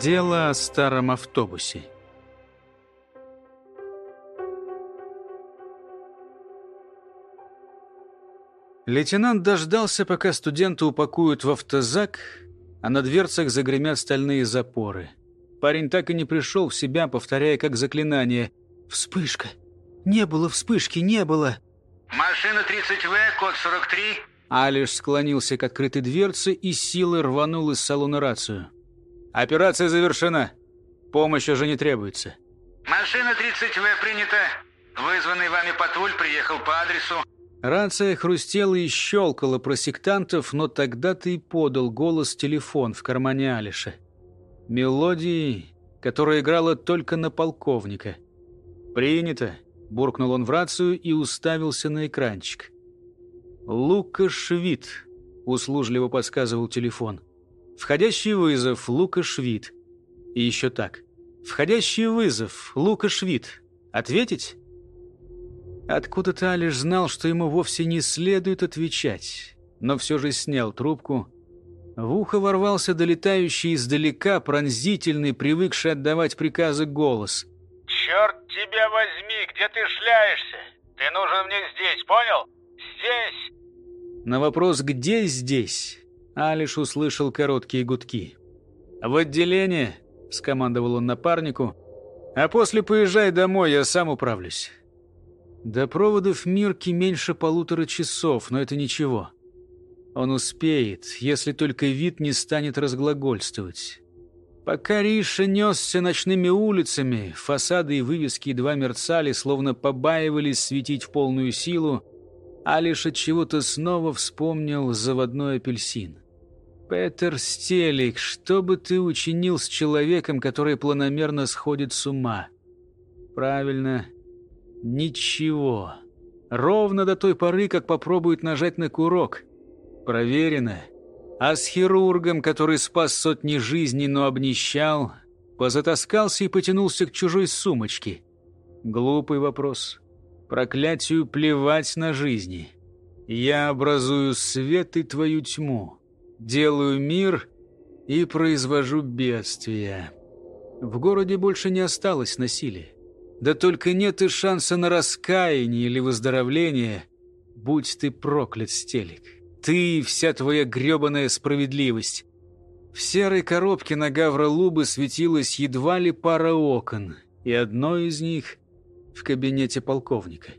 Дело о старом автобусе. Лейтенант дождался, пока студенты упакуют в автозак, а на дверцах загремят стальные запоры. Парень так и не пришел в себя, повторяя как заклинание. «Вспышка! Не было вспышки, не было!» «Машина 30В, код 43». Алиш склонился к открытой дверце и силой рванул из салона рацию. «Операция завершена. Помощь уже не требуется». «Машина 30В принята. Вызванный вами патруль приехал по адресу». Рация хрустела и щелкала про сектантов, но тогда ты и подал голос телефон в кармане Алиша. Мелодии, которая играла только на полковника. «Принято», — буркнул он в рацию и уставился на экранчик. «Лукаш Вит», — услужливо подсказывал телефон. «Входящий вызов, Лукаш Вит». И еще так. «Входящий вызов, Лукаш Вит. Ответить?» Откуда-то Алиш знал, что ему вовсе не следует отвечать, но все же снял трубку. В ухо ворвался долетающий издалека пронзительный, привыкший отдавать приказы голос. «Черт тебя возьми, где ты шляешься? Ты нужен мне здесь, понял? Здесь!» На вопрос «Где здесь?» Алиш услышал короткие гудки. «В отделение», — скомандовал он напарнику, «а после поезжай домой, я сам управлюсь». До проводов Мирки меньше полутора часов, но это ничего. Он успеет, если только вид не станет разглагольствовать. Пока Риша несся ночными улицами, фасады и вывески едва мерцали, словно побаивались светить в полную силу, а лишь от чего-то снова вспомнил заводной апельсин. «Петер Стелик, что бы ты учинил с человеком, который планомерно сходит с ума?» «Правильно, Ничего. Ровно до той поры, как попробует нажать на курок. Проверено. А с хирургом, который спас сотни жизней, но обнищал, позатаскался и потянулся к чужой сумочке. Глупый вопрос. Проклятию плевать на жизни. Я образую свет и твою тьму. Делаю мир и произвожу бедствия. В городе больше не осталось насилия. Да только нет и шанса на раскаяние или выздоровление. Будь ты проклят, Стелик. Ты и вся твоя гребаная справедливость. В серой коробке на Гавролубы светилась едва ли пара окон, и одно из них в кабинете полковника.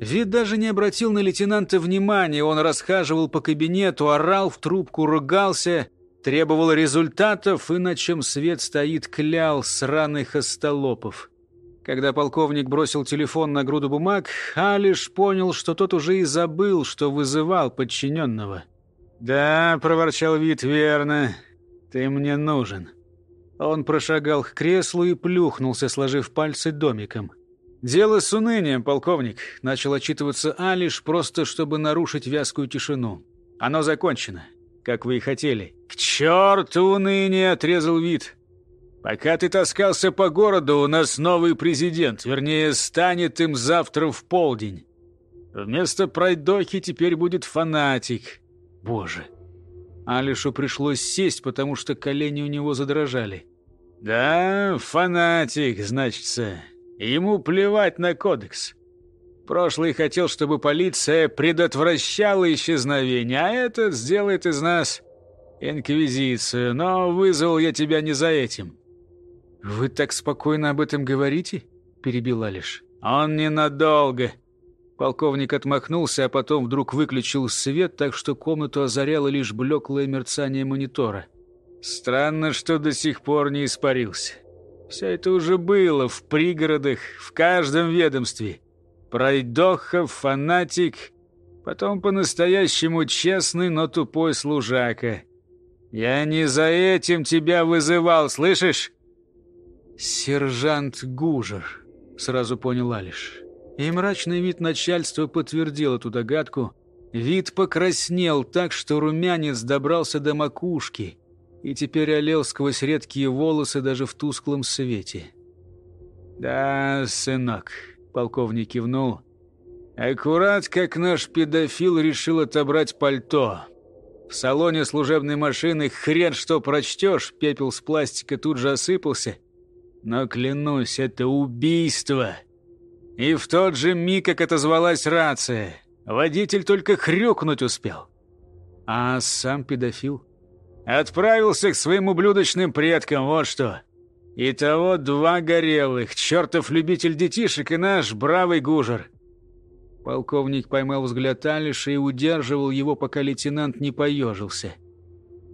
Вид даже не обратил на лейтенанта внимания, он расхаживал по кабинету, орал в трубку, ругался, требовал результатов и, на чем свет стоит, клял сраных остолопов. Когда полковник бросил телефон на груду бумаг, Алиш понял, что тот уже и забыл, что вызывал подчиненного. «Да», — проворчал вид, — «верно. Ты мне нужен». Он прошагал к креслу и плюхнулся, сложив пальцы домиком. «Дело с унынием, полковник», — начал отчитываться Алиш, просто чтобы нарушить вязкую тишину. «Оно закончено, как вы и хотели». «К черту уныние!» — отрезал вид. Пока ты таскался по городу, у нас новый президент, вернее, станет им завтра в полдень. Вместо пройдохи теперь будет фанатик. Боже. Алишу пришлось сесть, потому что колени у него задрожали. Да, фанатик, значится. Ему плевать на кодекс. Прошлый хотел, чтобы полиция предотвращала исчезновение, а этот сделает из нас инквизицию. Но вызвал я тебя не за этим. «Вы так спокойно об этом говорите?» – перебил Алиш. «Он ненадолго. Полковник отмахнулся, а потом вдруг выключил свет, так что комнату озаряло лишь блеклое мерцание монитора. Странно, что до сих пор не испарился. Все это уже было в пригородах, в каждом ведомстве. Пройдохов, фанатик, потом по-настоящему честный, но тупой служака. Я не за этим тебя вызывал, слышишь? «Сержант Гужер», — сразу понял Алиш. И мрачный вид начальства подтвердил эту догадку. Вид покраснел так, что румянец добрался до макушки и теперь олел сквозь редкие волосы даже в тусклом свете. «Да, сынок», — полковник кивнул, — «аккурат, как наш педофил решил отобрать пальто. В салоне служебной машины хрен что прочтешь, пепел с пластика тут же осыпался. Но, клянусь, это убийство». И в тот же миг, как отозвалась рация, водитель только хрюкнуть успел. А сам педофил отправился к своим ублюдочным предкам, вот что. Итого два горелых, чертов любитель детишек и наш бравый гужер. Полковник поймал взгляд Алиша и удерживал его, пока лейтенант не поежился.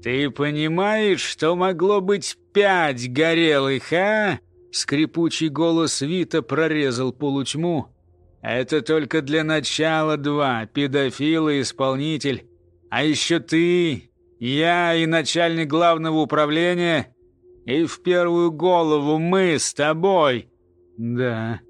«Ты понимаешь, что могло быть пять горелых, а?» Скрипучий голос Вита прорезал полутьму. «Это только для начала два. Педофил и исполнитель. А еще ты, я и начальник главного управления. И в первую голову мы с тобой». «Да».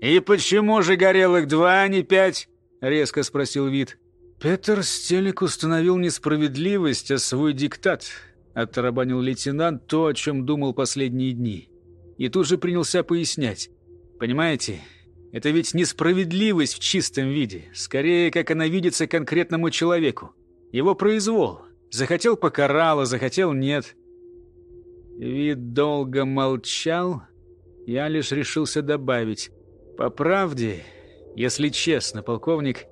«И почему же горелых два, а не пять?» — резко спросил Вит. «Петер Стелик установил несправедливость, а свой диктат», — оттарабанил лейтенант то, о чем думал последние дни и тут же принялся пояснять. «Понимаете, это ведь несправедливость в чистом виде, скорее, как она видится конкретному человеку. Его произвол. Захотел – покарал, а захотел – нет». Вид долго молчал, я лишь решился добавить. «По правде, если честно, полковник,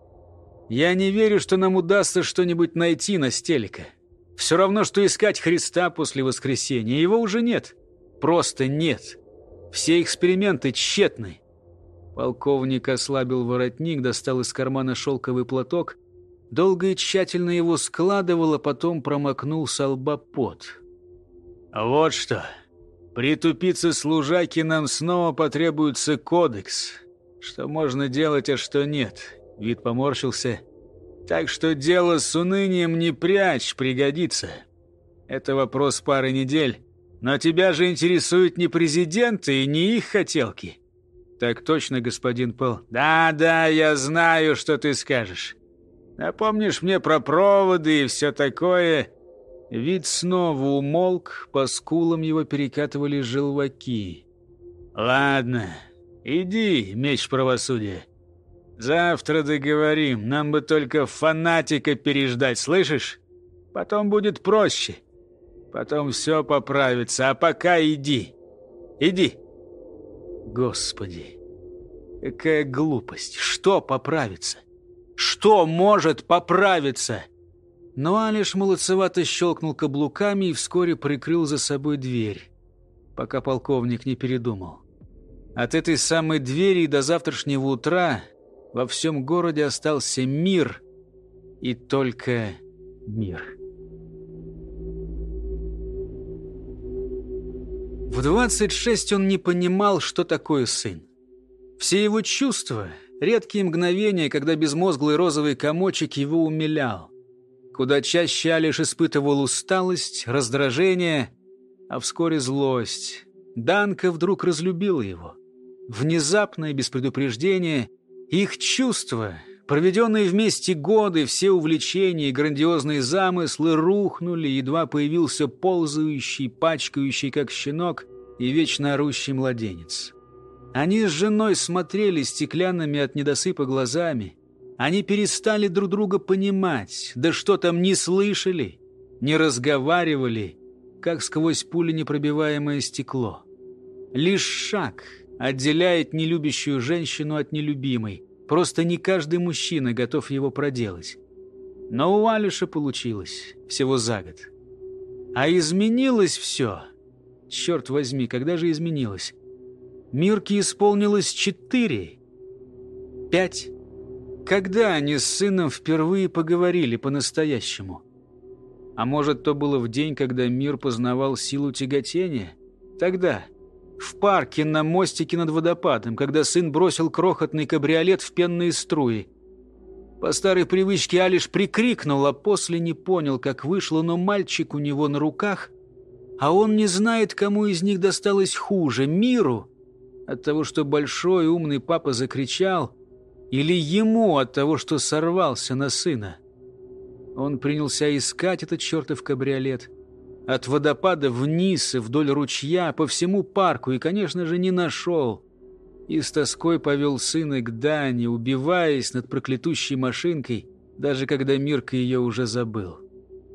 я не верю, что нам удастся что-нибудь найти на стелика. Все равно, что искать Христа после воскресения, его уже нет» просто нет. Все эксперименты тщетны. Полковник ослабил воротник, достал из кармана шелковый платок, долго и тщательно его складывал, а потом промокнул с лба пот. «Вот что. При тупице служаки нам снова потребуется кодекс. Что можно делать, а что нет?» Вид поморщился. «Так что дело с унынием не прячь, пригодится. Это вопрос пары недель». Но тебя же интересуют не президенты и не их хотелки. Так точно, господин Пэл. Да-да, я знаю, что ты скажешь. Напомнишь мне про проводы и все такое. Вид снова умолк, по скулам его перекатывали желваки. Ладно, иди, меч правосудия. Завтра договорим, нам бы только фанатика переждать, слышишь? Потом будет проще. Потом все поправится, а пока иди. Иди. Господи, какая глупость. Что поправится? Что может поправиться? Но Алиш молодцевато щелкнул каблуками и вскоре прикрыл за собой дверь, пока полковник не передумал. От этой самой двери до завтрашнего утра во всем городе остался мир и только мир. В 26 он не понимал, что такое сын. Все его чувства, редкие мгновения, когда безмозглый розовый комочек его умилял. Куда чаще Алиш испытывал усталость, раздражение, а вскоре злость. Данка вдруг разлюбила его. Внезапно и без предупреждения их чувства Проведенные вместе годы, все увлечения и грандиозные замыслы рухнули, едва появился ползающий, пачкающий, как щенок, и вечно орущий младенец. Они с женой смотрели стеклянными от недосыпа глазами. Они перестали друг друга понимать, да что там не слышали, не разговаривали, как сквозь пули непробиваемое стекло. Лишь шаг отделяет нелюбящую женщину от нелюбимой – Просто не каждый мужчина готов его проделать. Но у Алиша получилось всего за год. А изменилось все. Черт возьми, когда же изменилось? Мирке исполнилось четыре, пять, Когда они с сыном впервые поговорили по-настоящему? А может, то было в день, когда мир познавал силу тяготения? Тогда, в парке на мостике над водопадом, когда сын бросил крохотный кабриолет в пенные струи. По старой привычке Алиш прикрикнул, а после не понял, как вышло, но мальчик у него на руках, а он не знает, кому из них досталось хуже – миру от того, что большой умный папа закричал, или ему от того, что сорвался на сына. Он принялся искать этот чертов кабриолет – от водопада вниз и вдоль ручья, по всему парку, и, конечно же, не нашел. И с тоской повел сына к Дане, убиваясь над проклятущей машинкой, даже когда Мирка ее уже забыл.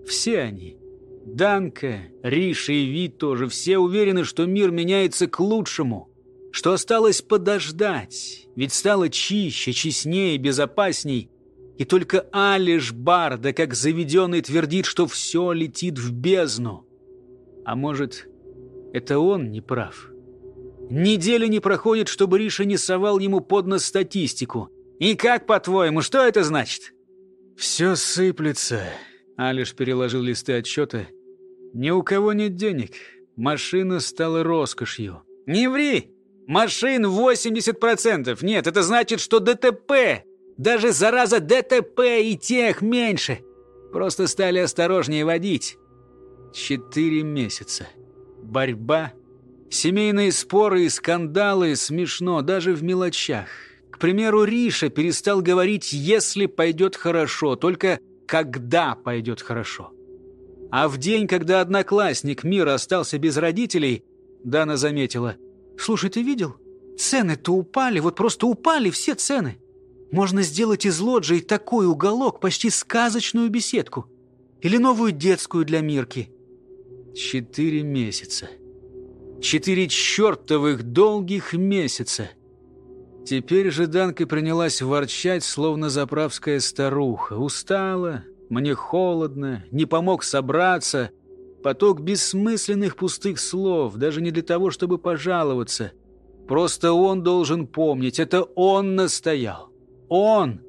Все они, Данка, Риша и Вит тоже, все уверены, что мир меняется к лучшему, что осталось подождать, ведь стало чище, честнее, безопасней, и только Алиш Барда, как заведенный, твердит, что все летит в бездну. А может, это он не прав? Недели не проходит, чтобы Риша не совал ему под нос статистику. И как, по-твоему, что это значит? «Все сыплется», — Алиш переложил листы отчета. «Ни у кого нет денег. Машина стала роскошью». «Не ври! Машин 80%! Нет, это значит, что ДТП даже, зараза, ДТП и тех меньше. Просто стали осторожнее водить. Четыре месяца. Борьба. Семейные споры и скандалы смешно, даже в мелочах. К примеру, Риша перестал говорить «если пойдет хорошо», только «когда пойдет хорошо». А в день, когда одноклассник Мира остался без родителей, Дана заметила «Слушай, ты видел? Цены-то упали, вот просто упали все цены». Можно сделать из лоджии такой уголок, почти сказочную беседку. Или новую детскую для Мирки. Четыре месяца. Четыре чертовых долгих месяца. Теперь же Данка принялась ворчать, словно заправская старуха. Устала, мне холодно, не помог собраться. Поток бессмысленных пустых слов, даже не для того, чтобы пожаловаться. Просто он должен помнить, это он настоял. Он!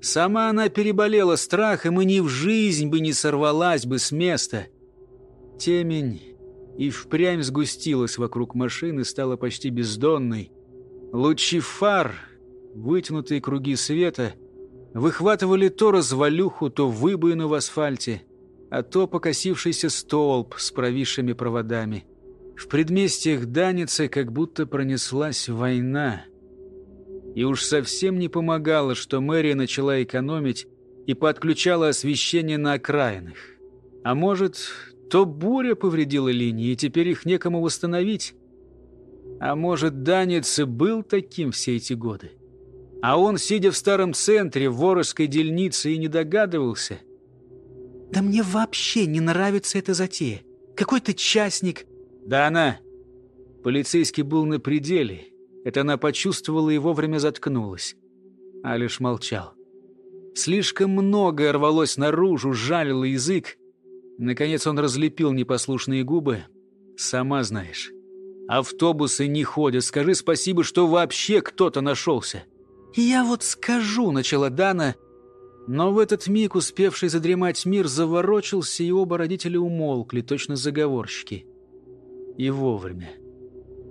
Сама она переболела страхом и ни в жизнь бы не сорвалась бы с места. Темень и впрямь сгустилась вокруг машины, стала почти бездонной. Лучи фар, вытянутые круги света, выхватывали то развалюху, то выбоину в асфальте, а то покосившийся столб с провисшими проводами. В предместьях Даницы как будто пронеслась война — и уж совсем не помогало, что мэрия начала экономить и подключала освещение на окраинах. А может, то буря повредила линии, и теперь их некому восстановить? А может, Данец был таким все эти годы? А он, сидя в старом центре, в Ворожской дельнице, и не догадывался? «Да мне вообще не нравится эта затея. Какой-то частник...» «Да она...» Полицейский был на пределе, это она почувствовала и вовремя заткнулась. А лишь молчал. Слишком многое рвалось наружу, жалило язык. Наконец он разлепил непослушные губы. «Сама знаешь, автобусы не ходят. Скажи спасибо, что вообще кто-то нашелся». «Я вот скажу», — начала Дана. Но в этот миг успевший задремать мир заворочился, и оба родителя умолкли, точно заговорщики. И вовремя.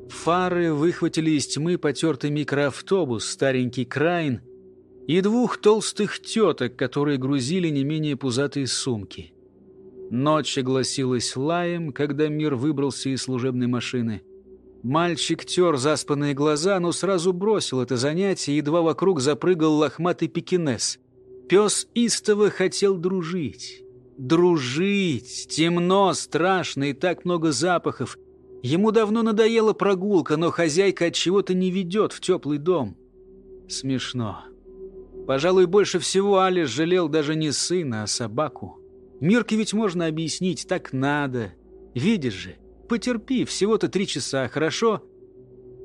Фары выхватили из тьмы потертый микроавтобус, старенький Крайн и двух толстых теток, которые грузили не менее пузатые сумки. Ночь огласилась лаем, когда мир выбрался из служебной машины. Мальчик тер заспанные глаза, но сразу бросил это занятие, едва вокруг запрыгал лохматый пекинес. Пес истово хотел дружить. Дружить! Темно, страшно и так много запахов — Ему давно надоела прогулка, но хозяйка от чего-то не ведет в теплый дом. Смешно. Пожалуй, больше всего Алис жалел даже не сына, а собаку. Мирке ведь можно объяснить, так надо. Видишь же, потерпи, всего-то три часа, хорошо?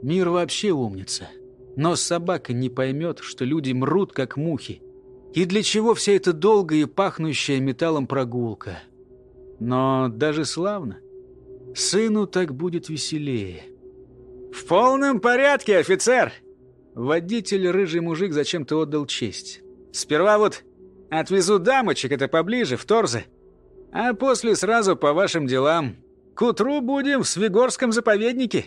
Мир вообще умница. Но собака не поймет, что люди мрут, как мухи. И для чего вся эта долгая и пахнущая металлом прогулка? Но даже славно. Сыну так будет веселее. «В полном порядке, офицер!» Водитель, рыжий мужик, зачем-то отдал честь. Сперва вот отвезу дамочек, это поближе, в Торзе. А после сразу по вашим делам. К утру будем в Свигорском заповеднике.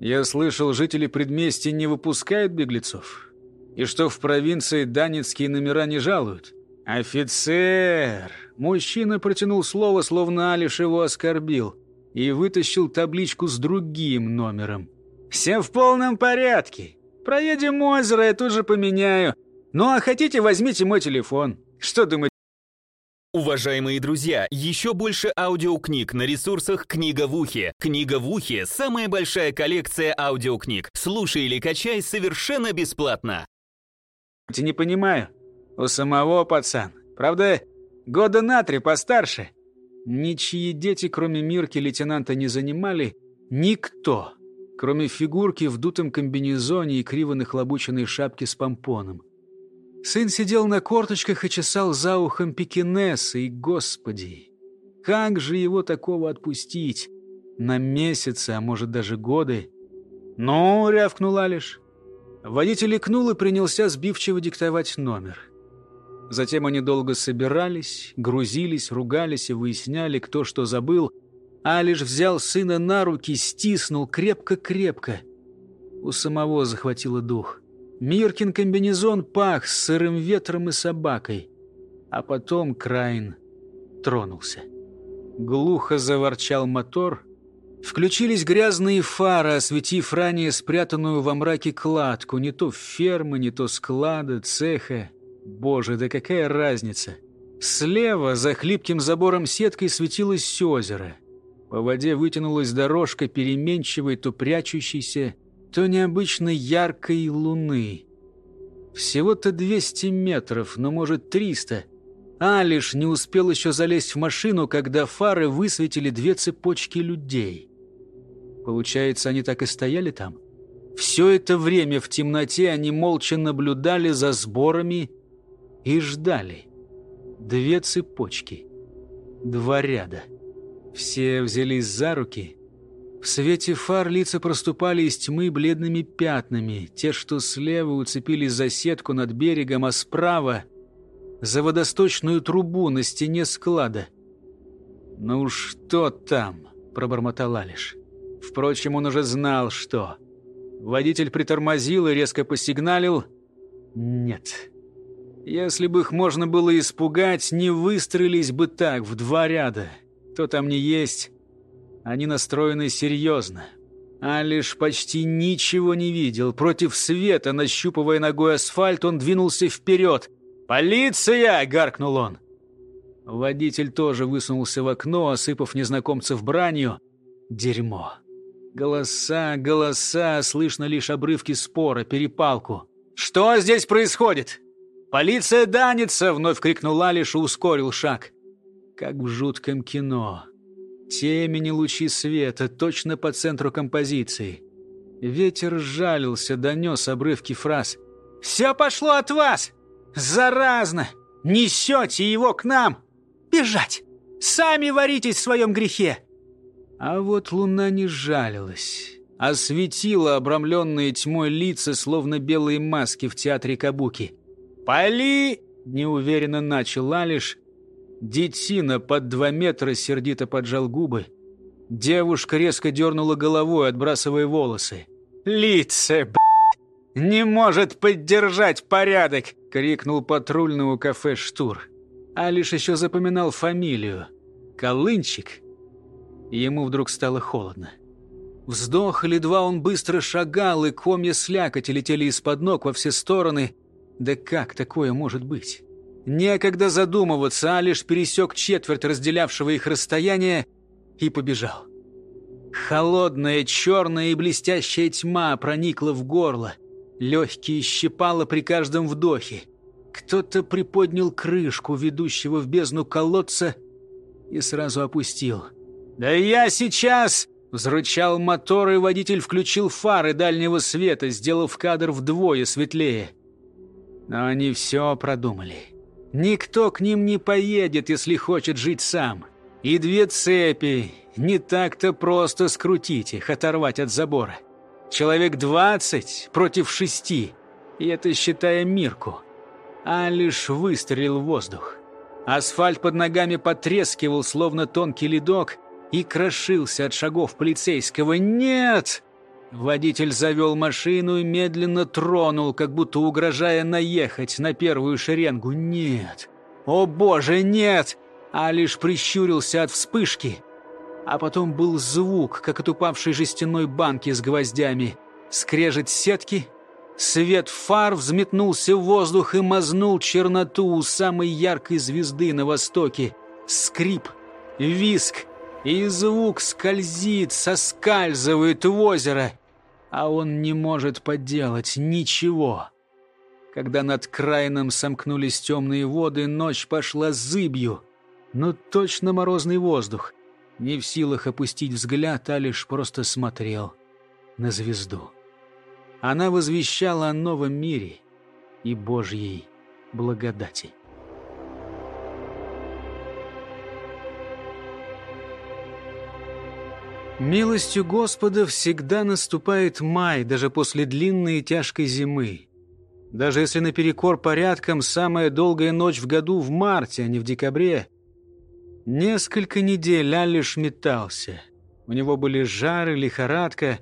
Я слышал, жители предместья не выпускают беглецов. И что в провинции данецкие номера не жалуют. «Офицер!» Мужчина протянул слово, словно Алиш его оскорбил, и вытащил табличку с другим номером. «Все в полном порядке. Проедем озеро, я тут же поменяю. Ну а хотите, возьмите мой телефон. Что думаете?» Уважаемые друзья, еще больше аудиокниг на ресурсах «Книга в ухе». «Книга в ухе» — самая большая коллекция аудиокниг. Слушай или качай совершенно бесплатно. «Не понимаю. У самого пацан. Правда, года на три постарше. Ничьи дети, кроме Мирки, лейтенанта не занимали. Никто, кроме фигурки в дутом комбинезоне и криво нахлобученной шапке с помпоном. Сын сидел на корточках и чесал за ухом пекинеса, и, господи, как же его такого отпустить? На месяцы, а может даже годы. «Ну», — рявкнул Алиш. Водитель икнул и принялся сбивчиво диктовать номер. Затем они долго собирались, грузились, ругались и выясняли, кто что забыл. Алиш взял сына на руки, стиснул крепко-крепко. У самого захватило дух. Миркин комбинезон пах с сырым ветром и собакой. А потом Крайн тронулся. Глухо заворчал мотор. Включились грязные фары, осветив ранее спрятанную во мраке кладку. Не то фермы, не то склада, цеха. Боже, да какая разница! Слева, за хлипким забором сеткой, светилось озеро. По воде вытянулась дорожка переменчивой, то прячущейся, то необычно яркой луны. Всего-то 200 метров, но, может, 300. Алиш не успел еще залезть в машину, когда фары высветили две цепочки людей. Получается, они так и стояли там? Все это время в темноте они молча наблюдали за сборами и ждали. Две цепочки, два ряда. Все взялись за руки — в свете фар лица проступали из тьмы бледными пятнами. Те, что слева уцепились за сетку над берегом, а справа — за водосточную трубу на стене склада. «Ну что там?» — пробормотал Алиш. Впрочем, он уже знал, что. Водитель притормозил и резко посигналил. «Нет». Если бы их можно было испугать, не выстроились бы так, в два ряда. Кто там не есть, они настроены серьезно. А лишь почти ничего не видел. Против света, нащупывая ногой асфальт, он двинулся вперед. «Полиция!» — гаркнул он. Водитель тоже высунулся в окно, осыпав незнакомцев бранью. Дерьмо. Голоса, голоса, слышно лишь обрывки спора, перепалку. «Что здесь происходит?» «Полиция данится!» — вновь крикнул Алиш и ускорил шаг. Как в жутком кино. Темени лучи света, точно по центру композиции. Ветер сжалился, донес обрывки фраз. «Все пошло от вас! Заразно! Несете его к нам! Бежать! Сами варитесь в своем грехе!» А вот луна не жалилась, осветила обрамленные тьмой лица, словно белые маски в театре Кабуки. «Поли!» — неуверенно начал Алиш, Детина под два метра сердито поджал губы. Девушка резко дернула головой, отбрасывая волосы. «Лице, не может поддержать порядок!» — крикнул патрульный у кафе «Штур». А лишь еще запоминал фамилию. Колынчик. Ему вдруг стало холодно. Вздох или два он быстро шагал, и комья слякоти летели из-под ног во все стороны. Да как такое может быть? Некогда задумываться, а лишь пересек четверть разделявшего их расстояния и побежал. Холодная, черная и блестящая тьма проникла в горло. Легкие щипало при каждом вдохе. Кто-то приподнял крышку ведущего в бездну колодца и сразу опустил. «Да я сейчас!» Взрычал мотор, и водитель включил фары дальнего света, сделав кадр вдвое светлее. Но они все продумали. Никто к ним не поедет, если хочет жить сам. И две цепи не так-то просто скрутить их, оторвать от забора. Человек двадцать против шести, и это считая Мирку. а лишь выстрелил в воздух. Асфальт под ногами потрескивал, словно тонкий ледок, и крошился от шагов полицейского. «Нет!» Водитель завел машину и медленно тронул, как будто угрожая наехать на первую шеренгу. «Нет! О боже, нет!» А лишь прищурился от вспышки. А потом был звук, как от упавшей жестяной банки с гвоздями. Скрежет сетки, свет фар взметнулся в воздух и мазнул черноту у самой яркой звезды на востоке. Скрип, виск, и звук скользит, соскальзывает в озеро — а он не может поделать ничего. Когда над краином сомкнулись темные воды, ночь пошла зыбью, но точно морозный воздух. Не в силах опустить взгляд, а лишь просто смотрел на звезду. Она возвещала о новом мире и Божьей благодати. Милостью Господа всегда наступает май, даже после длинной и тяжкой зимы. Даже если наперекор порядкам самая долгая ночь в году в марте, а не в декабре. Несколько недель Алиш метался. У него были жары, лихорадка,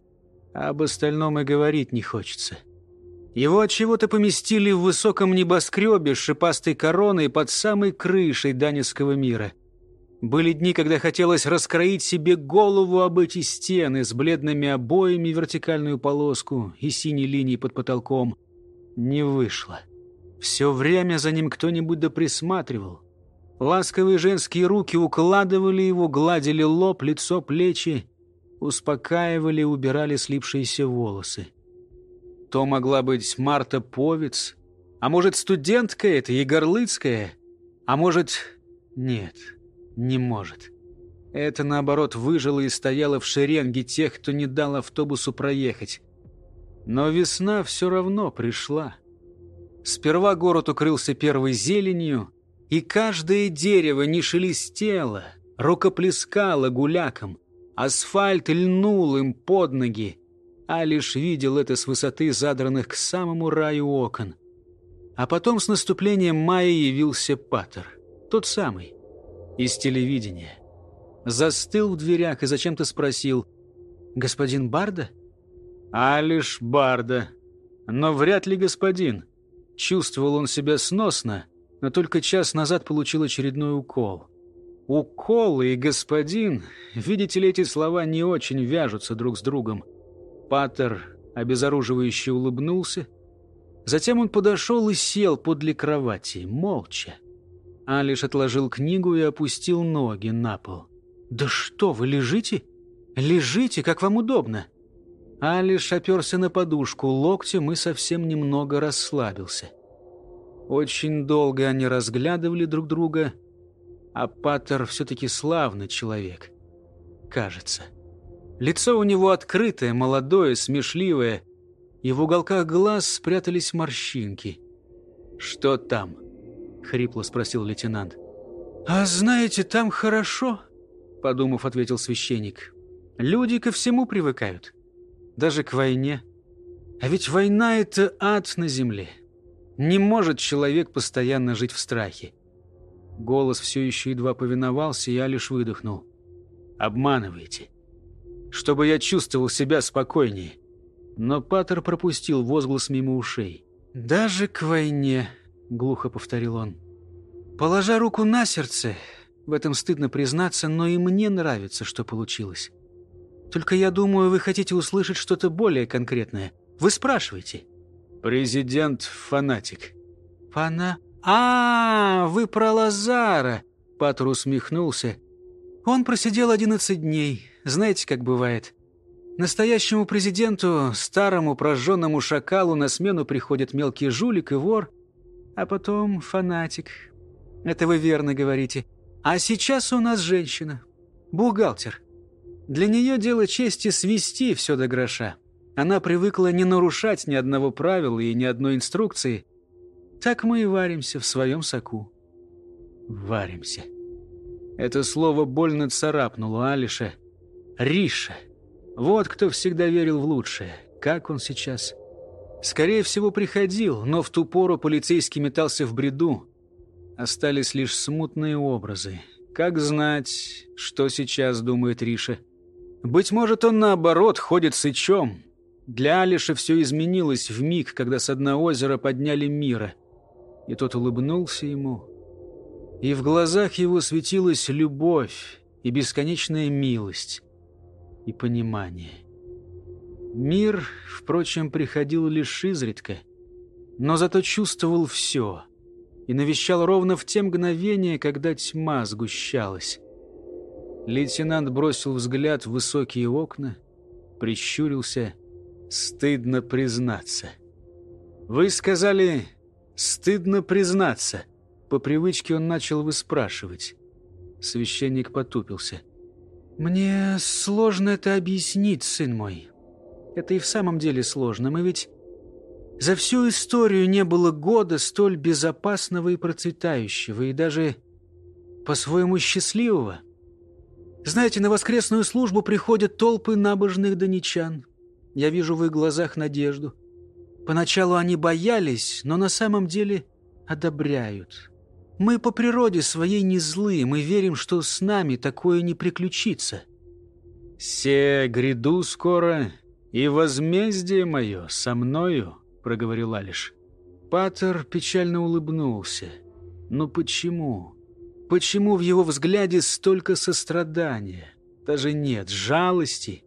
а об остальном и говорить не хочется. Его от чего-то поместили в высоком небоскребе с шипастой короной под самой крышей Данецкого мира. Были дни, когда хотелось раскроить себе голову об эти стены с бледными обоями, вертикальную полоску и синей линией под потолком. Не вышло. Все время за ним кто-нибудь да присматривал. Ласковые женские руки укладывали его, гладили лоб, лицо, плечи, успокаивали, убирали слипшиеся волосы. То могла быть Марта Повец, а может, студентка это, Егорлыцкая, а может, нет не может. Это, наоборот, выжило и стояло в шеренге тех, кто не дал автобусу проехать. Но весна все равно пришла. Сперва город укрылся первой зеленью, и каждое дерево не шелестело, рукоплескало гуляком. Асфальт льнул им под ноги, а лишь видел это с высоты задранных к самому раю окон. А потом с наступлением мая явился Паттер, тот самый, из телевидения. Застыл в дверях и зачем-то спросил «Господин Барда?» «А лишь Барда. Но вряд ли господин». Чувствовал он себя сносно, но только час назад получил очередной укол. «Укол» и «господин» видите ли, эти слова не очень вяжутся друг с другом. Паттер обезоруживающе улыбнулся. Затем он подошел и сел подле кровати, молча. Алиш отложил книгу и опустил ноги на пол. «Да что, вы лежите? Лежите, как вам удобно!» Алиш оперся на подушку локтем и совсем немного расслабился. Очень долго они разглядывали друг друга, а Паттер все-таки славный человек. Кажется. Лицо у него открытое, молодое, смешливое, и в уголках глаз спрятались морщинки. «Что там?» — хрипло спросил лейтенант. «А знаете, там хорошо», — подумав, ответил священник. «Люди ко всему привыкают, даже к войне. А ведь война — это ад на земле. Не может человек постоянно жить в страхе». Голос все еще едва повиновался, я лишь выдохнул. «Обманываете. Чтобы я чувствовал себя спокойнее». Но Паттер пропустил возглас мимо ушей. «Даже к войне», — глухо повторил он. «Положа руку на сердце, в этом стыдно признаться, но и мне нравится, что получилось. Только я думаю, вы хотите услышать что-то более конкретное. Вы спрашиваете». «Президент — фанатик». «Фана... А, вы про Лазара!» Патр усмехнулся. «Он просидел одиннадцать дней. Знаете, как бывает». Настоящему президенту, старому прожженному шакалу на смену приходит мелкий жулик и вор, а потом фанатик. Это вы верно говорите. А сейчас у нас женщина, бухгалтер. Для нее дело чести свести все до гроша. Она привыкла не нарушать ни одного правила и ни одной инструкции. Так мы и варимся в своем соку. Варимся. Это слово больно царапнуло Алиша. Риша. Вот кто всегда верил в лучшее. Как он сейчас? Скорее всего, приходил, но в ту пору полицейский метался в бреду. Остались лишь смутные образы. Как знать, что сейчас думает Риша? Быть может, он наоборот ходит сычом. Для Алиша все изменилось в миг, когда с дна озера подняли мира. И тот улыбнулся ему. И в глазах его светилась любовь и бесконечная милость и понимание. Мир, впрочем, приходил лишь изредка, но зато чувствовал все и навещал ровно в те мгновения, когда тьма сгущалась. Лейтенант бросил взгляд в высокие окна, прищурился. Стыдно признаться. «Вы сказали, стыдно признаться». По привычке он начал выспрашивать. Священник потупился. «Мне сложно это объяснить, сын мой. Это и в самом деле сложно. Мы ведь за всю историю не было года столь безопасного и процветающего, и даже по-своему счастливого. Знаете, на воскресную службу приходят толпы набожных донечан. Я вижу в их глазах надежду. Поначалу они боялись, но на самом деле одобряют. Мы по природе своей не злы, мы верим, что с нами такое не приключится. «Се гряду скоро, и возмездие мое со мною», — проговорил Алиш. Патер печально улыбнулся. «Но почему? Почему в его взгляде столько сострадания? Даже нет жалости?»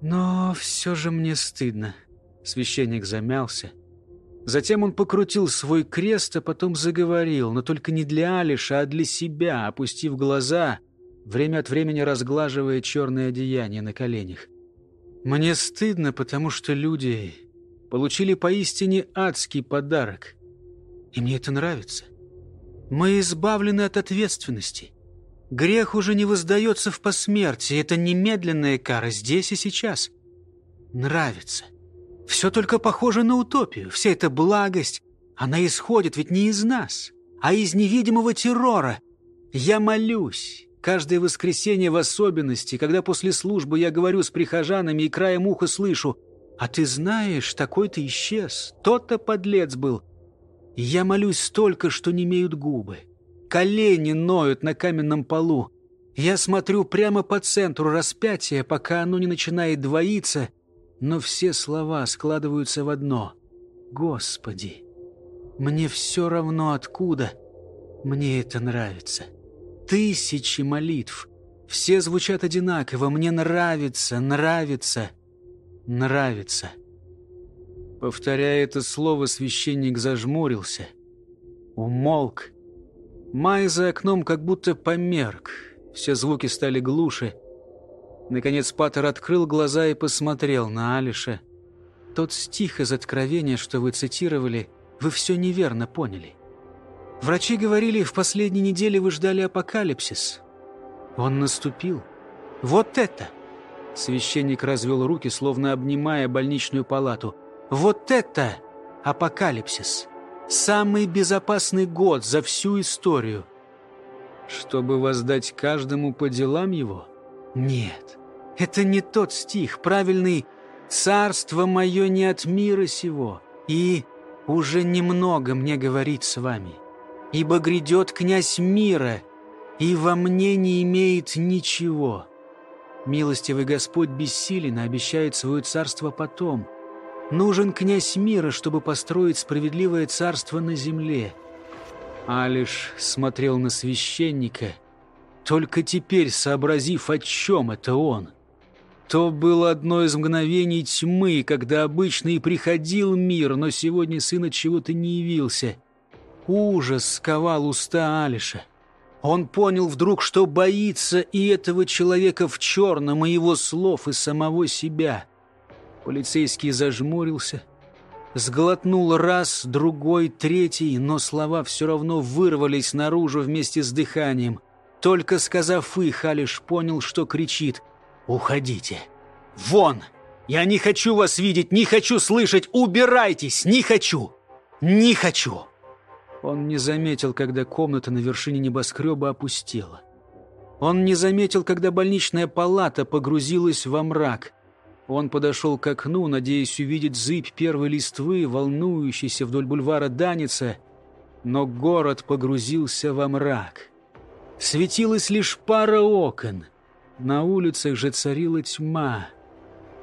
«Но все же мне стыдно». Священник замялся. Затем он покрутил свой крест, а потом заговорил, но только не для Алиша, а для себя, опустив глаза, время от времени разглаживая черное одеяние на коленях. «Мне стыдно, потому что люди получили поистине адский подарок. И мне это нравится. Мы избавлены от ответственности. Грех уже не воздается в посмертии. Это немедленная кара здесь и сейчас. Нравится. Все только похоже на утопию. Вся эта благость, она исходит ведь не из нас, а из невидимого террора. Я молюсь. Каждое воскресенье в особенности, когда после службы я говорю с прихожанами и краем уха слышу «А ты знаешь, такой-то исчез, тот-то подлец был». Я молюсь столько, что не имеют губы. Колени ноют на каменном полу. Я смотрю прямо по центру распятия, пока оно не начинает двоиться, но все слова складываются в одно. «Господи, мне все равно откуда. Мне это нравится. Тысячи молитв. Все звучат одинаково. Мне нравится, нравится» нравится. Повторяя это слово, священник зажмурился. Умолк. Май за окном как будто померк. Все звуки стали глуше. Наконец Паттер открыл глаза и посмотрел на Алиша. Тот стих из Откровения, что вы цитировали, вы все неверно поняли. Врачи говорили, в последней неделе вы ждали апокалипсис. Он наступил. Вот это! Священник развел руки, словно обнимая больничную палату. «Вот это апокалипсис! Самый безопасный год за всю историю!» «Чтобы воздать каждому по делам его?» «Нет, это не тот стих, правильный «Царство мое не от мира сего, и уже немного мне говорить с вами, ибо грядет князь мира, и во мне не имеет ничего». Милостивый Господь бессилен, обещает свое царство потом. Нужен князь мира, чтобы построить справедливое царство на земле. Алиш смотрел на священника, только теперь сообразив, о чем это он. То было одно из мгновений тьмы, когда обычно и приходил мир, но сегодня сын от чего-то не явился. Ужас сковал уста Алиша. Он понял вдруг, что боится и этого человека в черном, и его слов, и самого себя. Полицейский зажмурился, сглотнул раз, другой, третий, но слова все равно вырвались наружу вместе с дыханием. Только сказав их, Алиш понял, что кричит «Уходите! Вон! Я не хочу вас видеть, не хочу слышать! Убирайтесь! Не хочу! Не хочу!» Он не заметил, когда комната на вершине небоскреба опустела. Он не заметил, когда больничная палата погрузилась во мрак. Он подошел к окну, надеясь увидеть зыбь первой листвы, волнующейся вдоль бульвара Даница, но город погрузился во мрак. Светилась лишь пара окон. На улицах же царила тьма.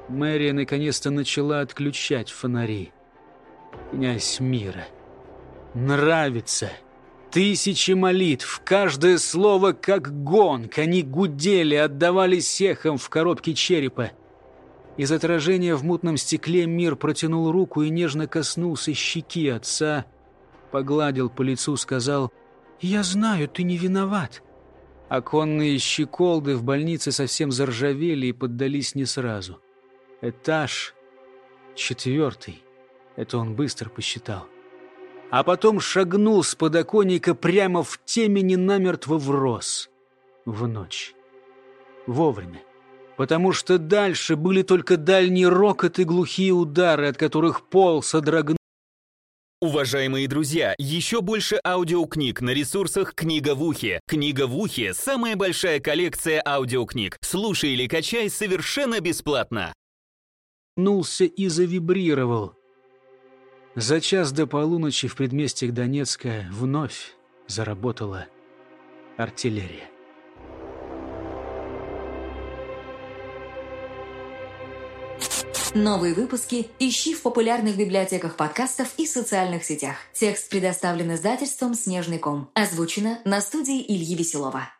Мэрия наконец-то начала отключать фонари. Князь мира. Нравится. Тысячи молитв, каждое слово как гонг. Они гудели, отдавались эхом в коробке черепа. Из отражения в мутном стекле мир протянул руку и нежно коснулся щеки отца, погладил по лицу, сказал «Я знаю, ты не виноват». Оконные щеколды в больнице совсем заржавели и поддались не сразу. Этаж четвертый. Это он быстро посчитал. А потом шагнул с подоконника прямо в темени намертво врос. В ночь. Вовремя. Потому что дальше были только дальний рокот и глухие удары, от которых пол содрогнулся. Уважаемые друзья, еще больше аудиокниг на ресурсах «Книга в ухе». «Книга в ухе» — самая большая коллекция аудиокниг. Слушай или качай совершенно бесплатно. Нулся и завибрировал. За час до полуночи в предместьях Донецка вновь заработала артиллерия. Новые выпуски ищи в популярных библиотеках подкастов и социальных сетях. Текст предоставлен издательством «Снежный ком». Озвучено на студии Ильи Веселова.